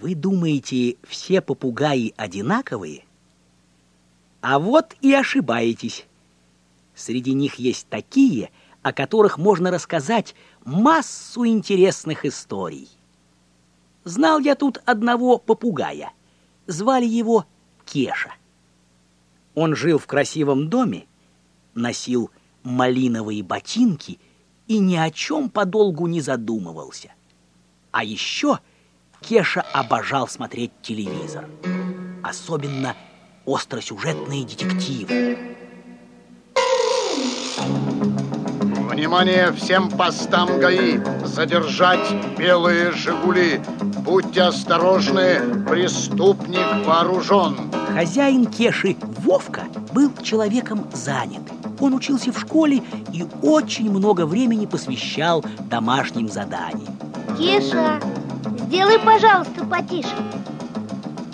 Вы думаете, все попугаи одинаковые? А вот и ошибаетесь. Среди них есть такие, о которых можно рассказать массу интересных историй. Знал я тут одного попугая. Звали его Кеша. Он жил в красивом доме, носил малиновые ботинки и ни о чем подолгу не задумывался. А еще Кеша обожал смотреть телевизор. Особенно остросюжетные детективы. Внимание всем постам ГАИ! Задержать белые «Жигули». Будьте осторожны, преступник вооружен. Хозяин Кеши Вовка был человеком занят. Он учился в школе и очень много времени посвящал домашним заданиям. Кеша, сделай, пожалуйста, потише.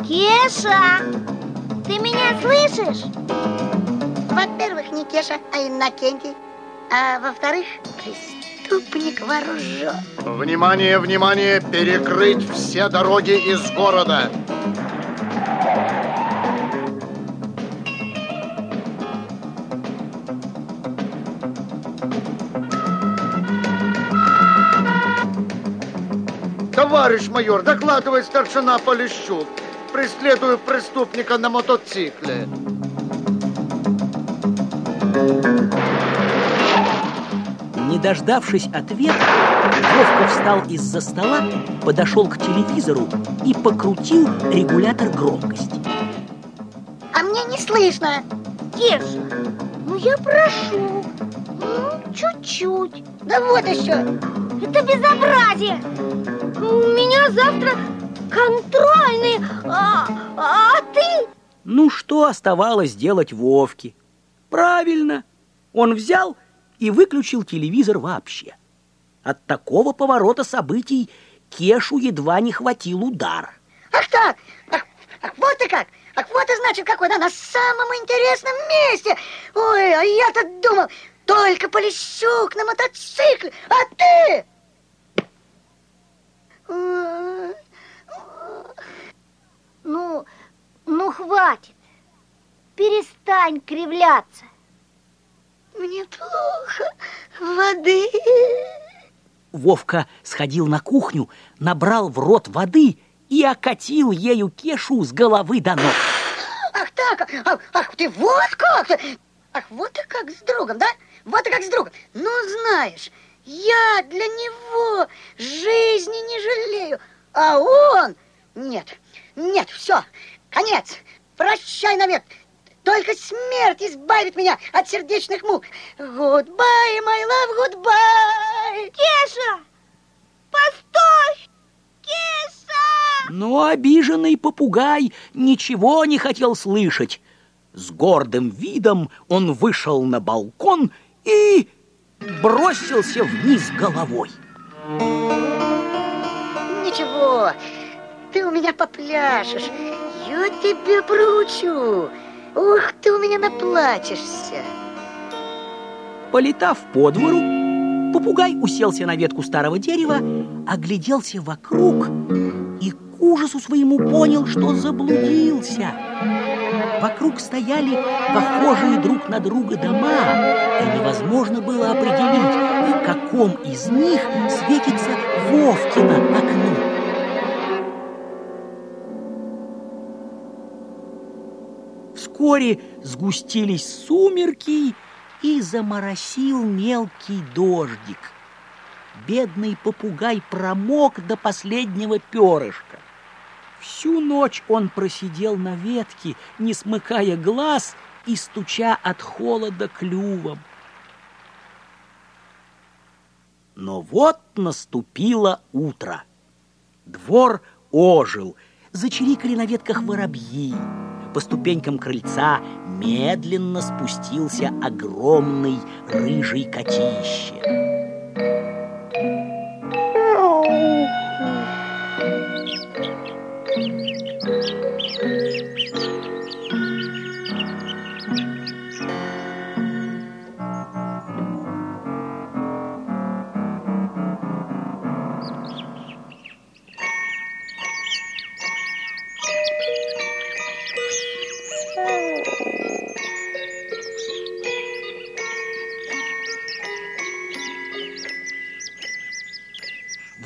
Кеша, ты меня слышишь? Во-первых, не Кеша, а Иннокентий. А во-вторых, преступник вооружен. Внимание, внимание, перекрыть все дороги из города. Товарищ майор, докладывает старшина Полищук. Преследую преступника на мотоцикле. Не дождавшись ответа, Вовка встал из-за стола, подошел к телевизору и покрутил регулятор громкости. А мне не слышно. Кеша, ну я прошу, ну чуть-чуть. Да вот еще. Это безобразие. У меня завтра контрольный, а, а ты? Ну, что оставалось делать Вовке? Правильно, он взял и выключил телевизор вообще. От такого поворота событий Кешу едва не хватил удар. Ах так! Ах, ах, вот и как! Ах, вот и значит, какой, да, на самом интересном месте! Ой, а я-то думал, только Полищук на мотоцикле, а ты... Ну, ну хватит. Перестань кривляться. Мне плохо. Воды. Вовка сходил на кухню, набрал в рот воды и окатил ею Кешу с головы до ног. Ах так, ах, ах ты вот как! Ах, вот и как с другом, да? Вот и как с другом. Ну, знаешь, я для него жизни не жалею, а он... Нет, нет, все, конец, прощай навек. Только смерть избавит меня от сердечных мук. Goodbye, my love, goodbye. Кеша, постой! Кеша! Но обиженный попугай ничего не хотел слышать. С гордым видом он вышел на балкон и бросился вниз головой. Ничего, ты у меня попляшешь. Я тебе проучу. Ух, ты у меня наплачешься. Полетав по двору, попугай уселся на ветку старого дерева, огляделся вокруг и к ужасу своему понял, что заблудился. Вокруг стояли похожие друг на друга дома, и невозможно было определить, каком из них светится Вовкино окно. Вскоре сгустились сумерки и заморосил мелкий дождик. Бедный попугай промок до последнего перышка. Всю ночь он просидел на ветке, не смыкая глаз и стуча от холода клювом. Но вот наступило утро. Двор ожил, зачирикали на ветках воробьи. По ступенькам крыльца медленно спустился огромный рыжий котище.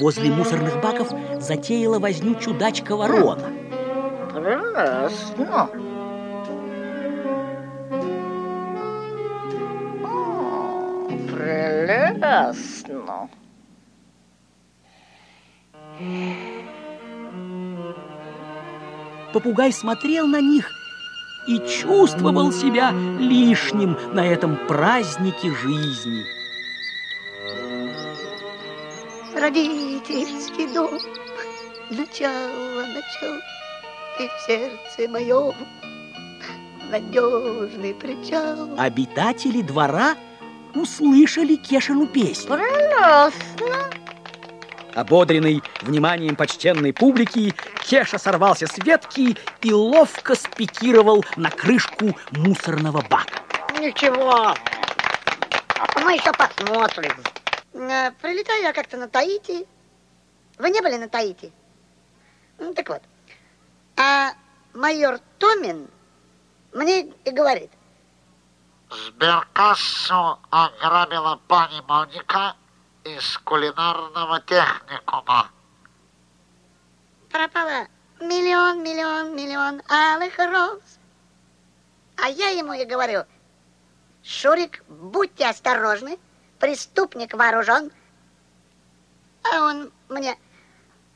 Возле мусорных баков затеяла возню чудачка-ворона. Прекрасно. Прелестно. Попугай смотрел на них и чувствовал себя лишним на этом празднике жизни. Родительский дом, начало, начало, ты в сердце моем надежный причал. Обитатели двора услышали Кешину песню. Прелестно. Ободренный вниманием почтенной публики, Кеша сорвался с ветки и ловко спикировал на крышку мусорного бака. Ничего, мы еще посмотрим. Э, Прилетаю я как-то на Таити. Вы не были на Таити? Ну, так вот. А майор Томин мне и говорит. Сберкассу ограбила пани Моника из кулинарного техникума. пропало миллион, миллион, миллион алых роз. А я ему и говорю, Шурик, будьте осторожны, преступник вооружен. А он мне,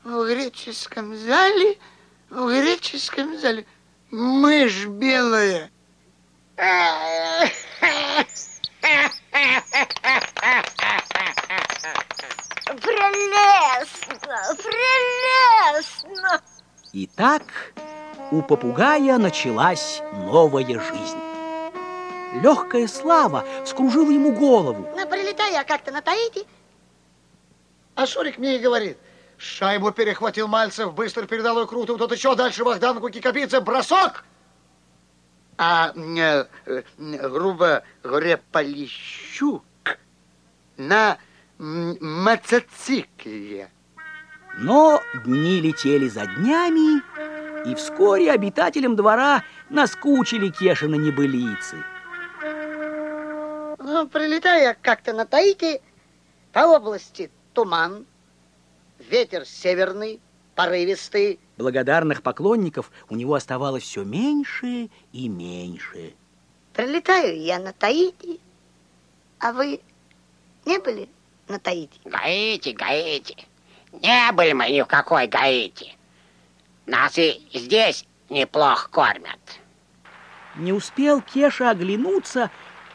В греческом зале, в греческом зале мышь белая. Прелестно, прелестно. И так у попугая началась новая жизнь. Легкая слава вскружила ему голову. ну, прилетаю я как-то на Таити, А Шурик мне и говорит. Шайбу перехватил Мальцев, быстро передал ее Круту, тот еще дальше Богданку Кикабидзе, бросок! А, э, э, грубо говоря, Полищук на мотоцикле. Но дни летели за днями, и вскоре обитателям двора наскучили Кешины небылицы. Ну, прилетаю я как-то на Таити, по области туман, ветер северный, порывистый. Благодарных поклонников у него оставалось все меньше и меньше. Прилетаю я на Таити, а вы не были на Таити? Гаити, Гаити. Не были мы ни в какой Гаити. Нас и здесь неплохо кормят. Не успел Кеша оглянуться,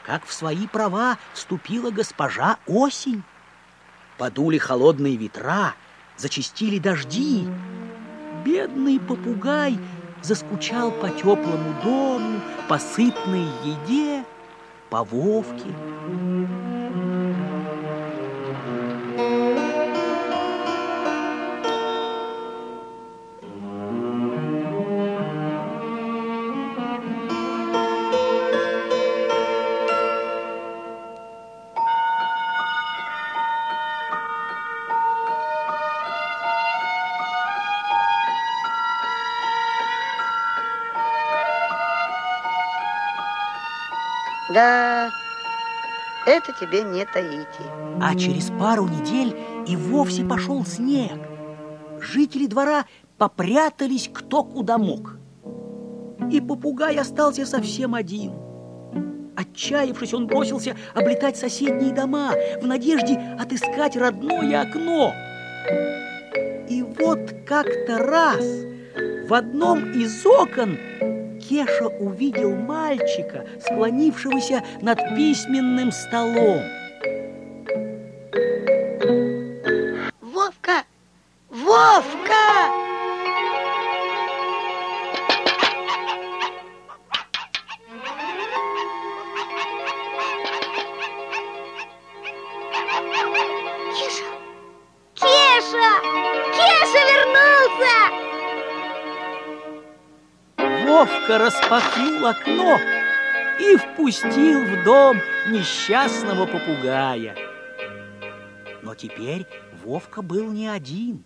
как в свои права вступила госпожа Осень. Подули холодные ветра, зачистили дожди. Бедный попугай заскучал по теплому дому, по сытной еде, по Вовке. Да, это тебе не Таити. А через пару недель и вовсе пошел снег. Жители двора попрятались кто куда мог. И попугай остался совсем один. Отчаявшись, он бросился облетать соседние дома в надежде отыскать родное окно. И вот как-то раз в одном из окон Кеша увидел мальчика, склонившегося над письменным столом. Вовка! Вовка! Вовка распахнул окно и впустил в дом несчастного попугая. Но теперь Вовка был не один.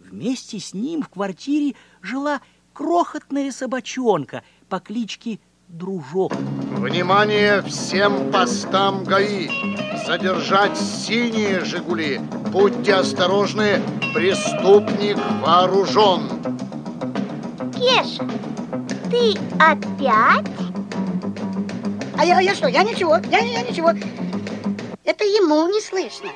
Вместе с ним в квартире жила крохотная собачонка по кличке Дружок. Внимание всем постам ГАИ! задержать синие «Жигули». Будьте осторожны, преступник вооружен. Кеша, ты опять? А я, я что? Я ничего, я, я ничего. Это ему не слышно.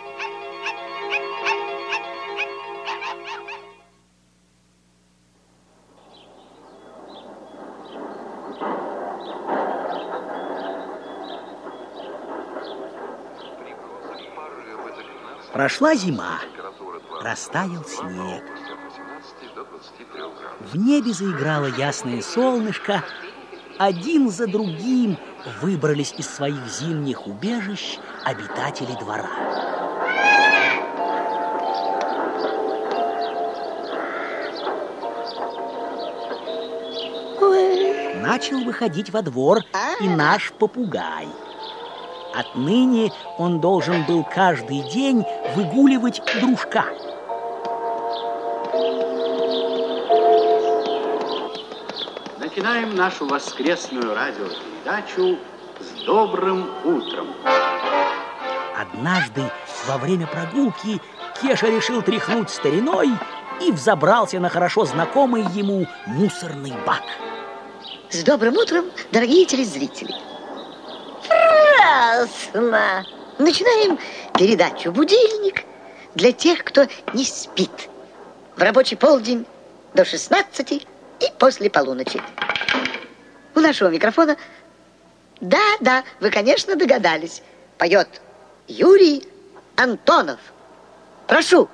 Прошла зима, растаял снег. В небе заиграло ясное солнышко. Один за другим выбрались из своих зимних убежищ обитатели двора. Начал выходить во двор и наш попугай. Отныне он должен был каждый день выгуливать дружка. Начинаем нашу воскресную радиопередачу с добрым утром. Однажды во время прогулки Кеша решил тряхнуть стариной и взобрался на хорошо знакомый ему мусорный бак. С добрым утром, дорогие телезрители. Прекрасно. Начинаем передачу «Будильник» для тех, кто не спит. В рабочий полдень до 16 и после полуночи. Нашего микрофона, да, да, вы, конечно, догадались, поет Юрий Антонов. Прошу.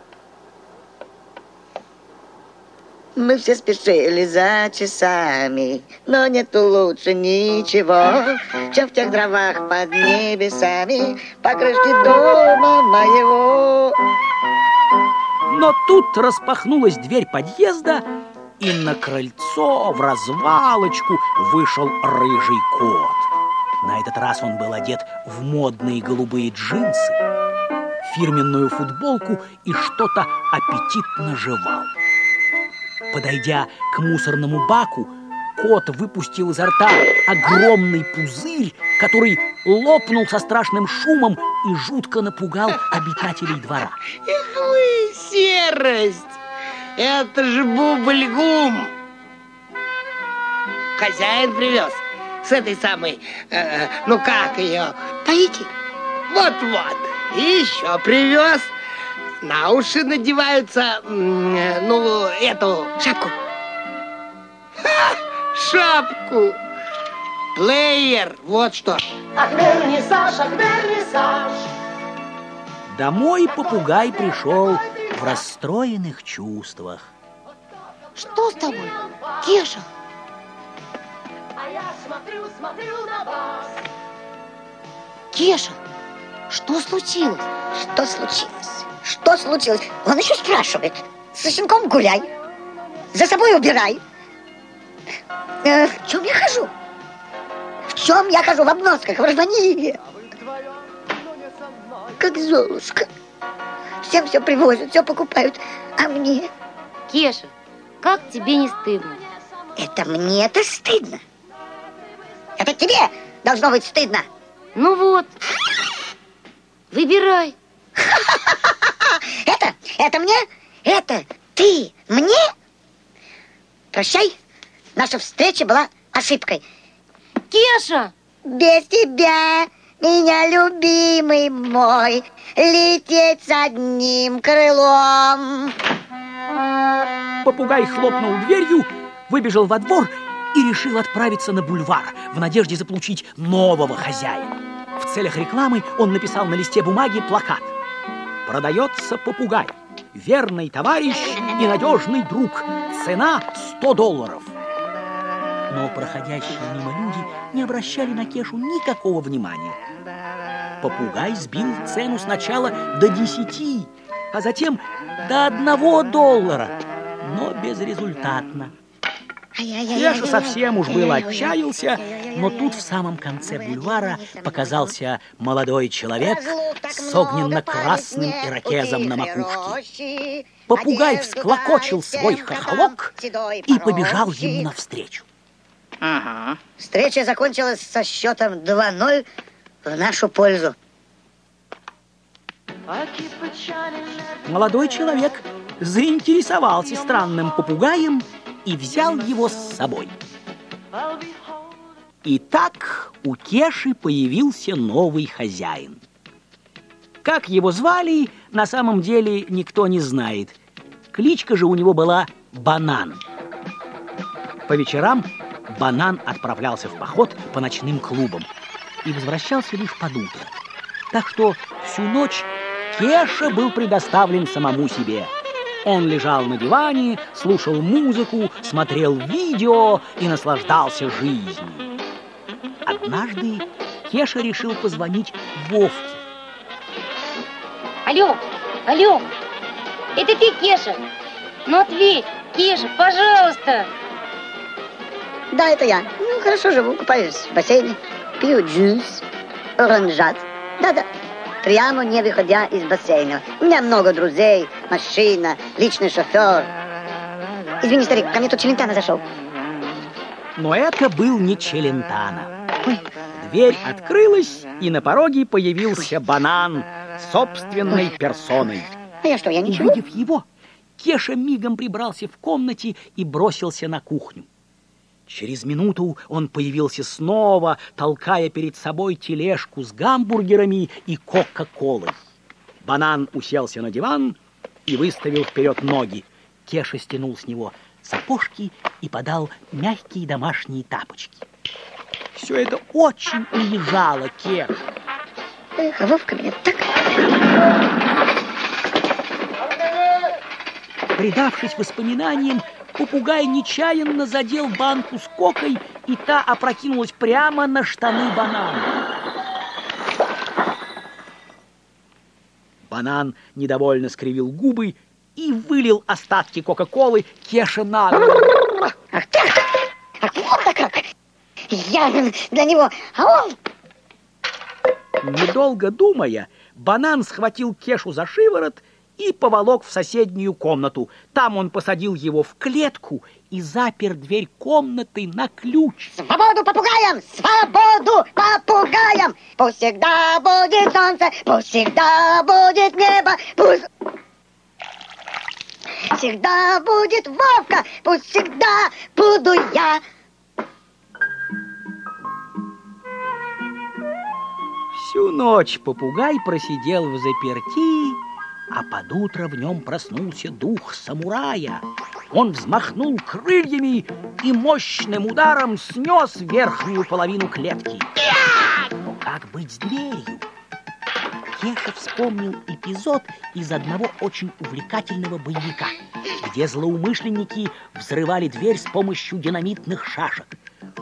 Мы все спешили за часами, но нету лучше ничего, чем в тех дровах под небесами по крышке дома моего. Но тут распахнулась дверь подъезда, и на крыльцо в развалочку вышел рыжий кот. На этот раз он был одет в модные голубые джинсы, фирменную футболку и что-то аппетитно жевал. Подойдя к мусорному баку, кот выпустил изо рта огромный пузырь, который лопнул со страшным шумом и жутко напугал обитателей двора. Эх вы, серость! Это же бубльгум! Хозяин привез с этой самой, э, ну как ее, Таите? вот-вот. И еще привез. На уши надеваются, э, ну, эту Шапку. шапку. Плеер, вот что. Домой попугай пришел в расстроенных чувствах. Что с тобой, Кеша? Кеша, что случилось? Что случилось? Что случилось? Он еще спрашивает. Со щенком гуляй. За собой убирай. Э, в чем я хожу? В чем я хожу? В обносках, в рванье. Как Золушка. Всем все привозят, все покупают. А мне? Кеша, как тебе не стыдно? Это мне-то стыдно. Это тебе должно быть стыдно. Ну вот, выбирай. Это, это мне, это ты мне? Прощай, наша встреча была ошибкой. Кеша! Без тебя, меня любимый мой, лететь с одним крылом. Попугай хлопнул дверью, выбежал во двор и решил отправиться на бульвар в надежде заполучить нового хозяина. В целях рекламы он написал на листе бумаги плакат. Продается попугай. Верный товарищ и надежный друг. Цена 100 долларов. Но проходящие мимо люди не обращали на Кешу никакого внимания. Попугай сбил цену сначала до 10, а затем до 1 доллара, но безрезультатно. Кеша совсем уж было отчаялся, но тут в самом конце бульвара показался молодой человек с огненно-красным ирокезом на макушке. Попугай всклокочил свой хохолок и побежал ему навстречу. Встреча закончилась со счетом 2-0 в нашу пользу. Молодой человек заинтересовался странным попугаем и взял его с собой. И так у Кеши появился новый хозяин. Как его звали, на самом деле никто не знает. Кличка же у него была Банан. По вечерам Банан отправлялся в поход по ночным клубам и возвращался лишь под утро. Так что всю ночь Кеша был предоставлен самому себе. Он лежал на диване, слушал музыку, смотрел видео и наслаждался жизнью. Однажды Кеша решил позвонить Вовке. Алло, алло, это ты, Кеша? Ну ответь, Кеша, пожалуйста. Да, это я. Ну, хорошо живу, купаюсь в бассейне, пью джус, оранжат. Да-да, прямо не выходя из бассейна. У меня много друзей, машина, личный шофер. Извини, старик, ко мне тут Челентано зашел. Но это был не Челентано. Дверь открылась, и на пороге появился банан собственной персоной. А я что, я ничего? Увидев его, Кеша мигом прибрался в комнате и бросился на кухню. Через минуту он появился снова, толкая перед собой тележку с гамбургерами и кока-колой. Банан уселся на диван и выставил вперед ноги. Кеша стянул с него сапожки и подал мягкие домашние тапочки. Все это очень унижало Кешу. Эх, Вовка меня так... Предавшись воспоминаниям, попугай нечаянно задел банку с кокой, и та опрокинулась прямо на штаны банана. Банан недовольно скривил губы и вылил остатки Кока-Колы Кеше на голову. Ах ты! Ах, вот как! Я для него, а он... Недолго думая, банан схватил Кешу за шиворот и поволок в соседнюю комнату. Там он посадил его в клетку и запер дверь комнаты на ключ. Свободу попугаям! Свободу попугаям! Пусть всегда будет солнце, пусть всегда будет небо, пусть... Всегда будет Вовка, пусть всегда буду я. Всю ночь попугай просидел в заперти, а под утро в нем проснулся дух самурая. Он взмахнул крыльями и мощным ударом снес верхнюю половину клетки. Но как быть с дверью? Кеша вспомнил эпизод из одного очень увлекательного боевика, где злоумышленники взрывали дверь с помощью динамитных шашек.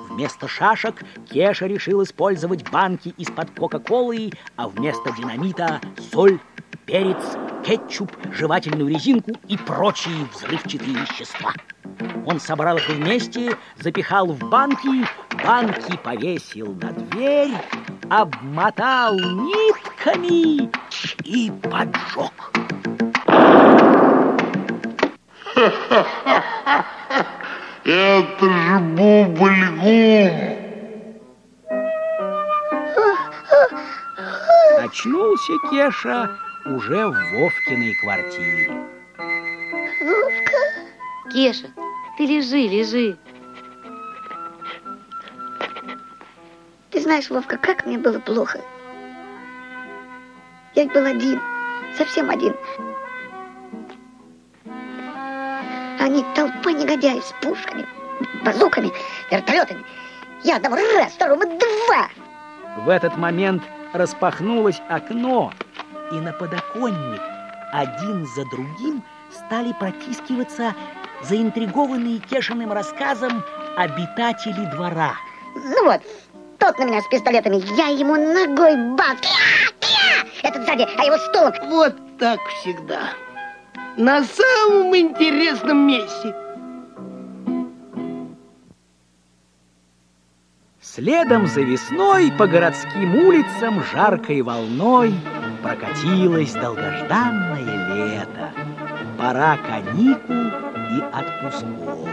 Вместо шашек Кеша решил использовать банки из-под Кока-Колы, а вместо динамита соль, перец, кетчуп, жевательную резинку и прочие взрывчатые вещества. Он собрал их вместе, запихал в банки, банки повесил на дверь, обмотал нитками и поджег. Это же бубльгум. Очнулся Кеша уже в Вовкиной квартире. Кеша, ты лежи, лежи. Ты знаешь, Вовка, как мне было плохо. Я был один, совсем один. Они толпа негодяев с пушками, базуками, вертолетами. Я одного раз, второго два. В этот момент распахнулось окно, и на подоконник один за другим стали протискиваться заинтригованные Кешиным рассказом обитатели двора. Ну вот, тот на меня с пистолетами, я ему ногой бац. Этот сзади, а его стулом. Вот так всегда. На самом интересном месте. Следом за весной по городским улицам жаркой волной прокатилось долгожданное лето. Пора каникул и отпусков.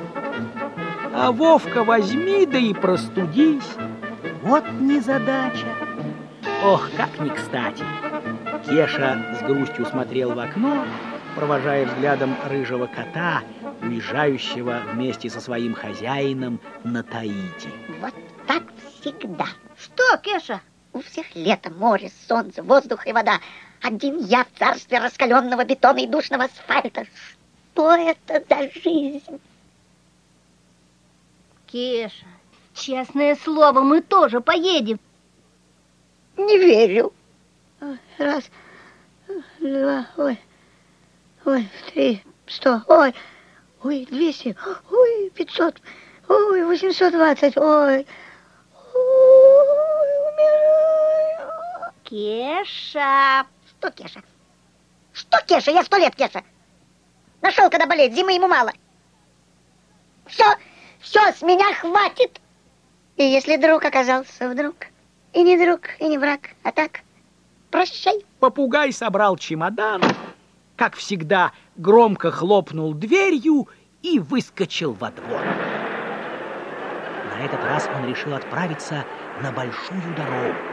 А Вовка возьми да и простудись. Вот незадача. Ох, как не кстати. Кеша с грустью смотрел в окно, провожая взглядом рыжего кота, уезжающего вместе со своим хозяином на Таити. Вот так всегда. Что, Кеша? У всех лето, море, солнце, воздух и вода. Один я в царстве раскаленного бетона и душного асфальта. Что это за жизнь? Кеша, честное слово, мы тоже поедем. Не верю. Раз, два, ой, ой, три, сто, ой, ой, двести, ой, пятьсот, ой, восемьсот двадцать, ой, ой, Кеша. Что, Кеша? Что, Кеша? Я сто лет, Кеша. Нашел, когда болеть, зимы ему мало. Все, все, с меня хватит. И если друг оказался вдруг, и не друг, и не враг, а так, прощай. Попугай собрал чемодан, как всегда, громко хлопнул дверью и выскочил во двор. На этот раз он решил отправиться на большую дорогу.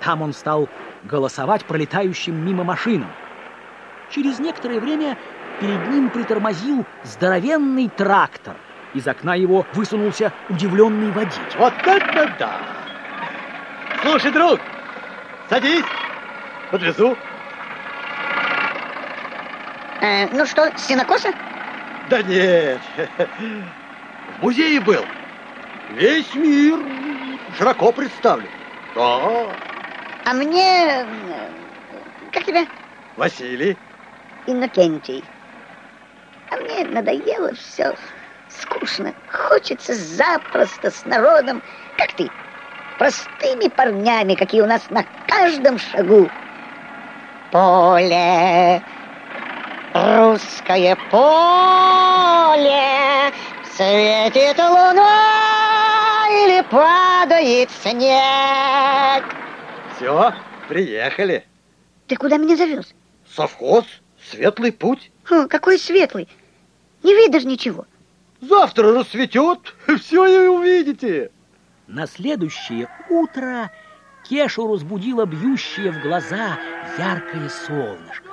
Там он стал голосовать пролетающим мимо машинам. Через некоторое время перед ним притормозил здоровенный трактор. Из окна его высунулся удивленный водитель. Вот это да! Слушай, друг, садись, подвезу. Э, ну что, сенокоса? Да нет, в музее был. Весь мир широко представлен. Да, А мне... э, Как тебя? Василий. Иннокентий. А мне надоело все. Скучно. Хочется запросто с народом, как ты. Простыми парнями, какие у нас на каждом шагу. Поле, русское поле, светит луна или падает снег. Все, приехали. Ты куда меня завез? Совхоз, светлый путь. Хм, какой светлый. Не видишь ничего. Завтра рассветет, все и увидите. На следующее утро Кешу разбудило бьющее в глаза яркое солнышко.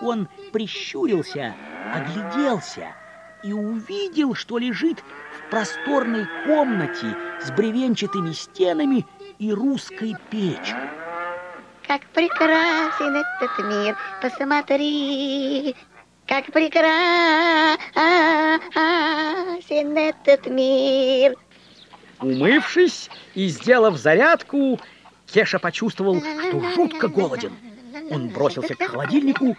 Он прищурился, огляделся и увидел, что лежит в просторной комнате с бревенчатыми стенами и русской печкой. Как прекрасен этот мир, посмотри, как прекрасен этот мир. Умывшись и сделав зарядку, Кеша почувствовал, что жутко голоден. Он бросился к холодильнику,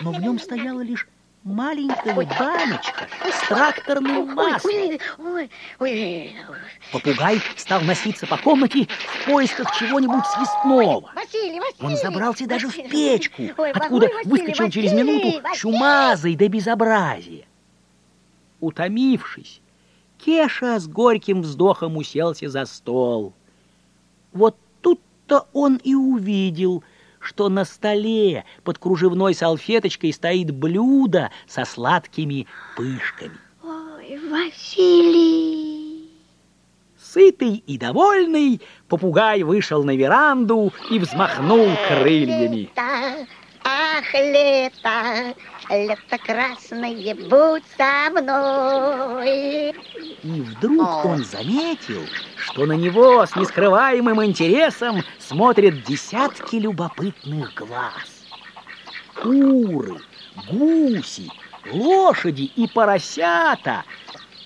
но в нем стояла лишь маленькая баночка с тракторным маслом. Ой, ой, ой, ой. Попугай стал носиться по комнате в поисках чего-нибудь съестного. Василий, Василий. Он забрался даже в Василий. печку, Ой, откуда ой, Василий, выскочил через Василий, минуту Василий. чумазый до безобразия. Утомившись, Кеша с горьким вздохом уселся за стол. Вот тут-то он и увидел, что на столе под кружевной салфеточкой стоит блюдо со сладкими пышками. Ой, Василий. Сытый и довольный, попугай вышел на веранду и взмахнул крыльями. Ах, лето, лето красное, будь со мной. И вдруг он заметил, что на него с нескрываемым интересом смотрят десятки любопытных глаз. Куры, гуси, лошади и поросята –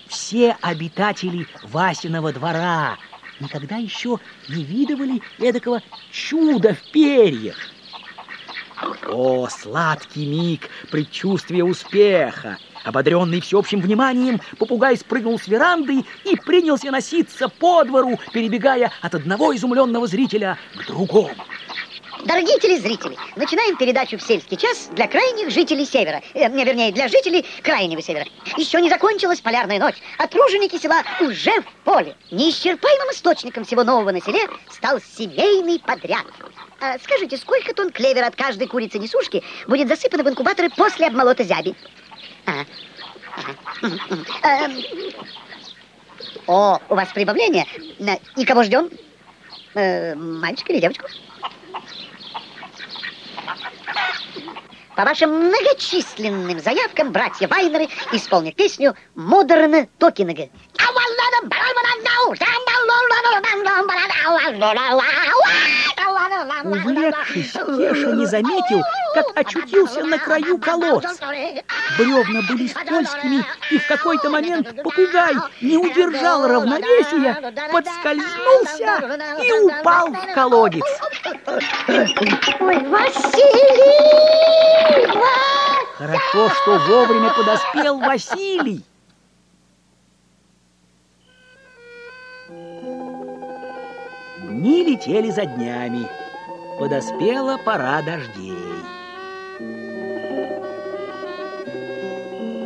все обитатели Васиного двора никогда еще не видывали эдакого чуда в перьях. О, сладкий миг предчувствия успеха! Ободренный всеобщим вниманием, попугай спрыгнул с веранды и принялся носиться по двору, перебегая от одного изумленного зрителя к другому. Дорогие телезрители, начинаем передачу в сельский час для крайних жителей Севера. Э, не, вернее, для жителей Крайнего Севера. Еще не закончилась полярная ночь, а труженики села уже в поле. Неисчерпаемым источником всего нового на селе стал семейный подряд. А скажите, сколько тонн клевера от каждой курицы-несушки будет засыпано в инкубаторы после обмолота зяби? Мгм. Эм. О, у вас прибавление. И кого ждем? Э, мальчика или девочку? По вашим многочисленным заявкам братья Вайнеры исполнят песню «Модерна Токинга». Увлекшись, Кеша не заметил, как очутился на краю колодца. Бревна были скользкими, и в какой-то момент попугай не удержал равновесия, подскользнулся и упал в колодец. Ой, Василий! Хорошо, что вовремя подоспел Василий. Дни летели за днями. Подоспела пора дождей.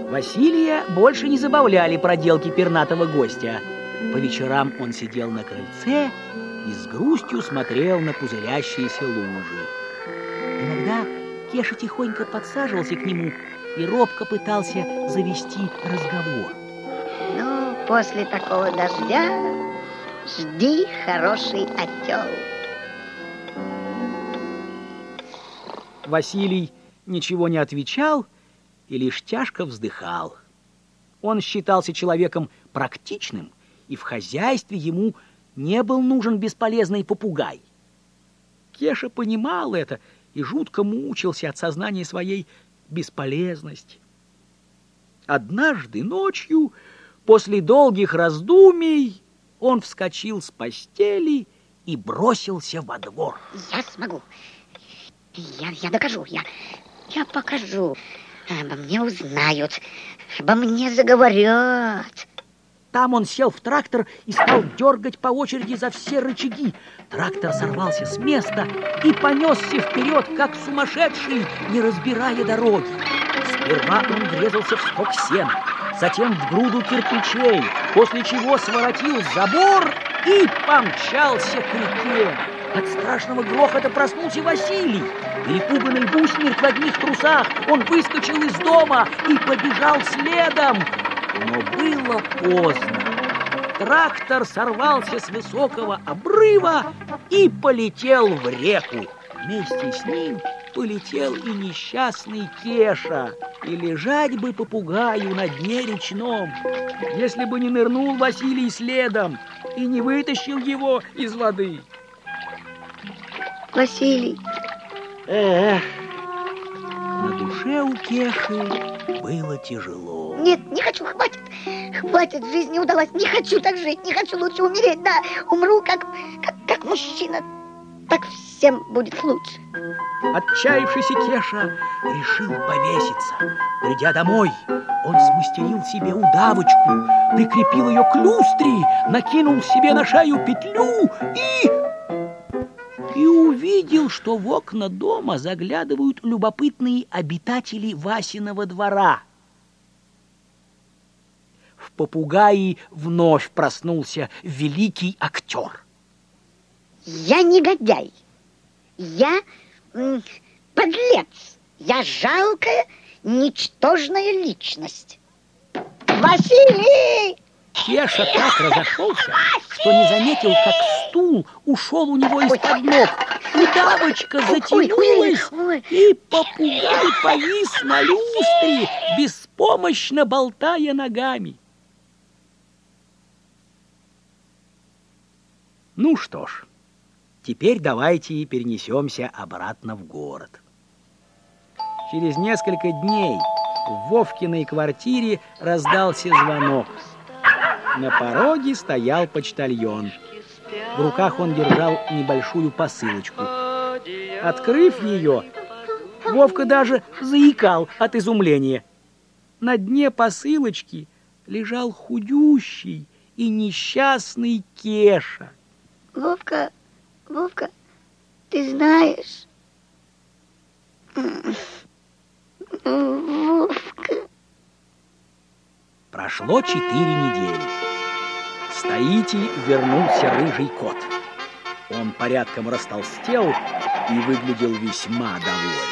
Василия больше не забавляли проделки пернатого гостя. По вечерам он сидел на крыльце и с грустью смотрел на пузырящиеся лужи. Иногда Кеша тихонько подсаживался к нему и робко пытался завести разговор. Ну, после такого дождя жди хороший отел. Василий ничего не отвечал и лишь тяжко вздыхал. Он считался человеком практичным, и в хозяйстве ему не был нужен бесполезный попугай. Кеша понимал это и жутко мучился от сознания своей бесполезности. Однажды ночью, после долгих раздумий, он вскочил с постели и бросился во двор. Я смогу. Я, я докажу, я, я покажу. Обо мне узнают, обо мне заговорят. Там он сел в трактор и стал дергать по очереди за все рычаги. Трактор сорвался с места и понесся вперед, как сумасшедший, не разбирая дороги. Сперва он врезался в сток сена, затем в груду кирпичей, после чего своротил забор и помчался к реке. От страшного грохота проснулся Василий. Перепуганный гусмер в одних трусах, он выскочил из дома и побежал следом. Но было поздно. Трактор сорвался с высокого обрыва и полетел в реку. Вместе с ним полетел и несчастный Кеша. И лежать бы попугаю на дне речном, если бы не нырнул Василий следом и не вытащил его из воды. Василий. Эх, на душе у Кеши было тяжело. Нет, не хочу, хватит. Хватит, жизнь не удалась. Не хочу так жить, не хочу лучше умереть. Да, умру как, как, как мужчина. Так всем будет лучше. Отчаявшийся Кеша решил повеситься. Придя домой, он смастерил себе удавочку, прикрепил ее к люстре, накинул себе на шею петлю и... И увидел, что в окна дома заглядывают любопытные обитатели Васиного двора. В попугаи вновь проснулся великий актер. Я негодяй. Я подлец. Я жалкая, ничтожная личность. Василий! Кеша так разошелся, что не заметил, как стул ушел у него из-под ног. Удавочка затянулась, и попугай повис на люстре, беспомощно болтая ногами. Ну что ж, теперь давайте перенесемся обратно в город. Через несколько дней в Вовкиной квартире раздался звонок. На пороге стоял почтальон. В руках он держал небольшую посылочку. Открыв ее, Вовка даже заикал от изумления. На дне посылочки лежал худющий и несчастный Кеша. Вовка, Вовка, ты знаешь... Вовка... Прошло четыре недели. С Таити вернулся рыжий кот. Он порядком растолстел и выглядел весьма доволен.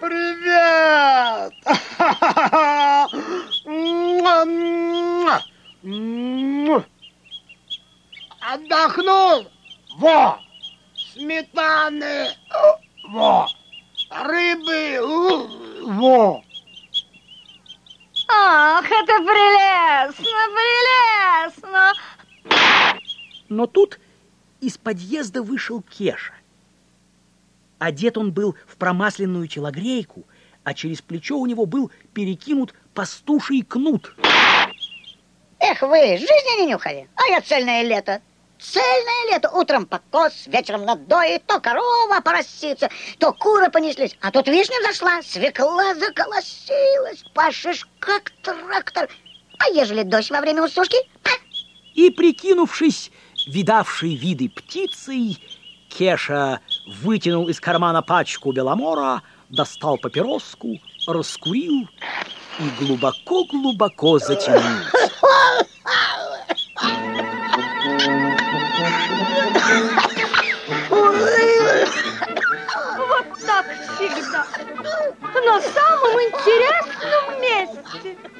Привет! Отдохнул? Во! Сметаны! Во! Рыбы! Во! Ах, это прелестно, прелестно. Но тут из подъезда вышел Кеша. Одет он был в промасленную телогрейку, а через плечо у него был перекинут пастуший кнут. Эх вы, жизни не нюхали, а я цельное лето. Цельное лето. Утром покос, вечером надои, то корова поросится, то куры понеслись. А тут вишня зашла, свекла заколосилась, пашешь как трактор. А ежели дождь во время усушки? А? И, прикинувшись видавшей виды птицей, Кеша вытянул из кармана пачку беломора, достал папироску, раскурил и глубоко-глубоко затянул. Вот так всегда. На самом интересном месте.